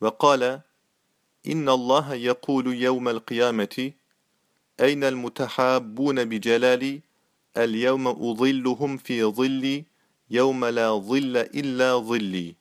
وقال إن الله يقول يوم القيامة أين المتحابون بجلالي اليوم أظلهم في ظلي يوم لا ظل إلا ظلي.